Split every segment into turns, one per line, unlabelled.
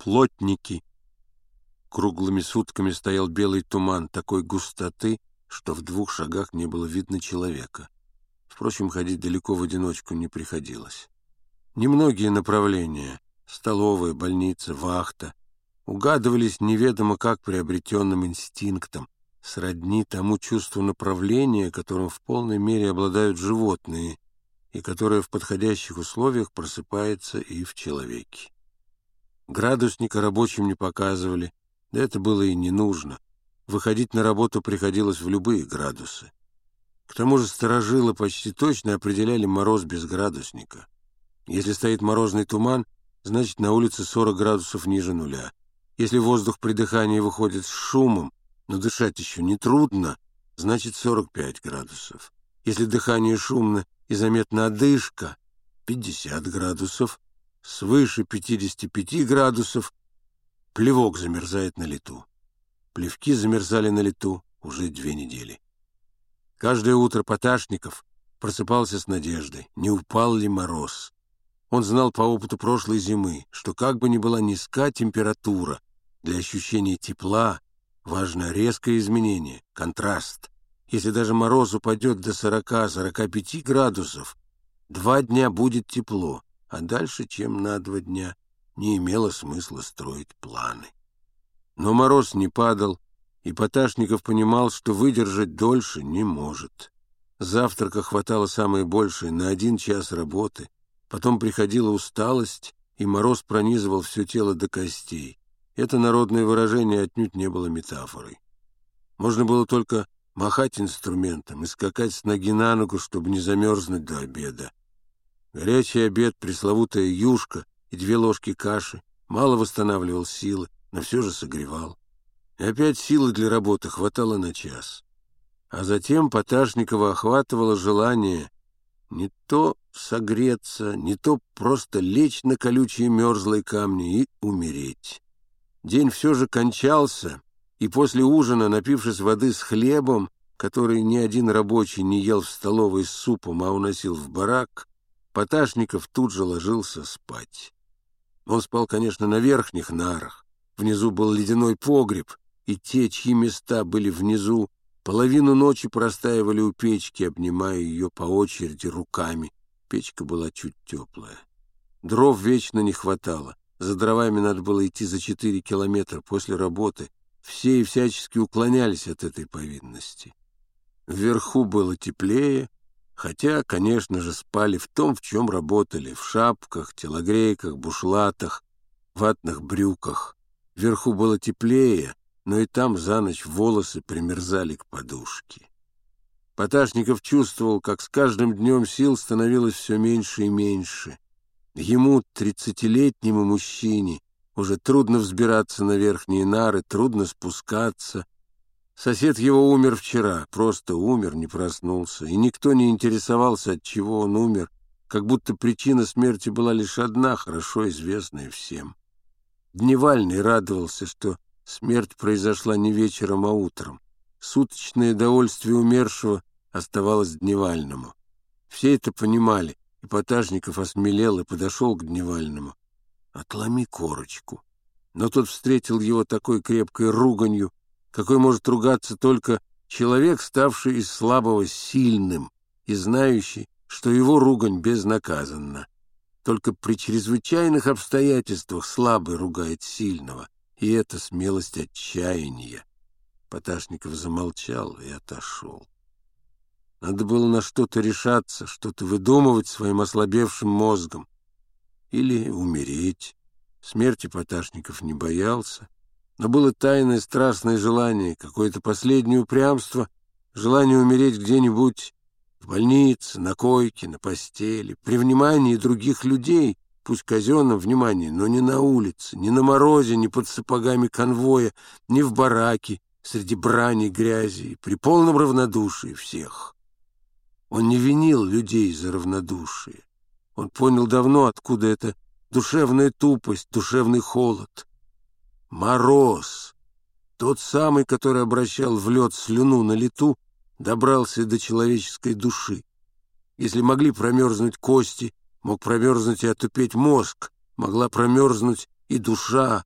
плотники. Круглыми сутками стоял белый туман такой густоты, что в двух шагах не было видно человека. Впрочем, ходить далеко в одиночку не приходилось. Немногие направления — столовая, больница, вахта — угадывались неведомо как приобретенным инстинктом, сродни тому чувству направления, которым в полной мере обладают животные, и которое в подходящих условиях просыпается и в человеке. Градусника рабочим не показывали, да это было и не нужно. Выходить на работу приходилось в любые градусы. К тому же сторожилы почти точно определяли мороз без градусника. Если стоит морозный туман, значит на улице 40 градусов ниже нуля. Если воздух при дыхании выходит с шумом, но дышать еще не трудно, значит 45 градусов. Если дыхание шумно и заметна одышка, 50 градусов, свыше 55 градусов, плевок замерзает на лету. Плевки замерзали на лету уже две недели. Каждое утро Поташников просыпался с надеждой, не упал ли мороз. Он знал по опыту прошлой зимы, что как бы ни была низка температура, для ощущения тепла важно резкое изменение, контраст. Если даже мороз упадет до 40-45 градусов, два дня будет тепло, а дальше, чем на два дня, не имело смысла строить планы. Но мороз не падал, и Поташников понимал, что выдержать дольше не может. Завтрака хватало самое большее на один час работы, потом приходила усталость, и мороз пронизывал все тело до костей. Это народное выражение отнюдь не было метафорой. Можно было только махать инструментом и скакать с ноги на ногу, чтобы не замерзнуть до обеда. Горячий обед, пресловутая юшка и две ложки каши мало восстанавливал силы, но все же согревал. И опять силы для работы хватало на час. А затем Поташникова охватывало желание не то согреться, не то просто лечь на колючие мерзлые камни и умереть. День все же кончался, и после ужина, напившись воды с хлебом, который ни один рабочий не ел в столовой с супом, а уносил в барак, Поташников тут же ложился спать. Он спал, конечно, на верхних нарах. Внизу был ледяной погреб, и те, чьи места были внизу, половину ночи простаивали у печки, обнимая ее по очереди руками. Печка была чуть теплая. Дров вечно не хватало. За дровами надо было идти за четыре километра после работы. Все и всячески уклонялись от этой повинности. Вверху было теплее, хотя, конечно же, спали в том, в чем работали, в шапках, телогрейках, бушлатах, ватных брюках. Вверху было теплее, но и там за ночь волосы примерзали к подушке. Поташников чувствовал, как с каждым днем сил становилось все меньше и меньше — Ему, тридцатилетнему мужчине, уже трудно взбираться на верхние нары, трудно спускаться. Сосед его умер вчера, просто умер, не проснулся, и никто не интересовался, от чего он умер, как будто причина смерти была лишь одна, хорошо известная всем. Дневальный радовался, что смерть произошла не вечером, а утром. Суточное довольствие умершего оставалось дневальному. Все это понимали, Эпатажников осмелел и подошел к Дневальному. «Отломи корочку». Но тот встретил его такой крепкой руганью, какой может ругаться только человек, ставший из слабого сильным и знающий, что его ругань безнаказанна. Только при чрезвычайных обстоятельствах слабый ругает сильного, и это смелость отчаяния. Поташников замолчал и отошел. Надо было на что-то решаться, что-то выдумывать своим ослабевшим мозгом. Или умереть. Смерти Поташников не боялся. Но было тайное страстное желание, какое-то последнее упрямство, желание умереть где-нибудь в больнице, на койке, на постели, при внимании других людей, пусть казенном внимании, но не на улице, не на морозе, не под сапогами конвоя, не в бараке, среди брани грязи, при полном равнодушии всех. Он не винил людей за равнодушие. Он понял давно, откуда это душевная тупость, душевный холод. Мороз, тот самый, который обращал в лед слюну на лету, добрался до человеческой души. Если могли промерзнуть кости, мог промерзнуть и отупеть мозг, могла промерзнуть и душа,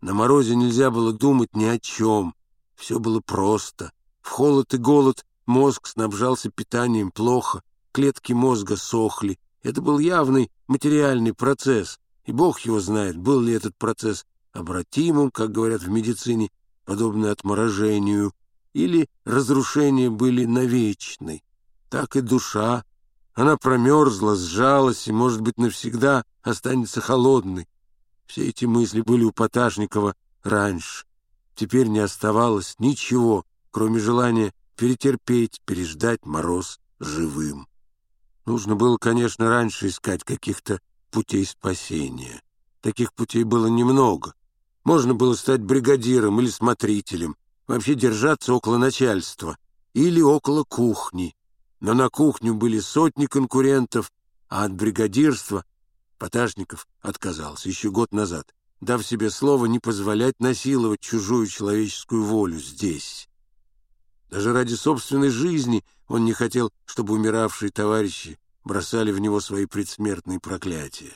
На морозе нельзя было думать ни о чем. Все было просто. В холод и голод мозг снабжался питанием плохо, клетки мозга сохли. Это был явный материальный процесс, и Бог его знает, был ли этот процесс обратимым, как говорят в медицине, подобно отморожению, или разрушения были навечны. Так и душа. Она промерзла, сжалась и, может быть, навсегда останется холодной. Все эти мысли были у Поташникова раньше. Теперь не оставалось ничего, кроме желания перетерпеть, переждать мороз живым. Нужно было, конечно, раньше искать каких-то путей спасения. Таких путей было немного. Можно было стать бригадиром или смотрителем, вообще держаться около начальства или около кухни. Но на кухню были сотни конкурентов, а от бригадирства Поташников отказался еще год назад, дав себе слово не позволять насиловать чужую человеческую волю здесь. Даже ради собственной жизни он не хотел, чтобы умиравшие товарищи бросали в него свои предсмертные проклятия.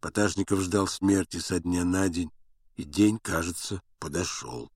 Поташников ждал смерти со дня на день, и день, кажется, подошел.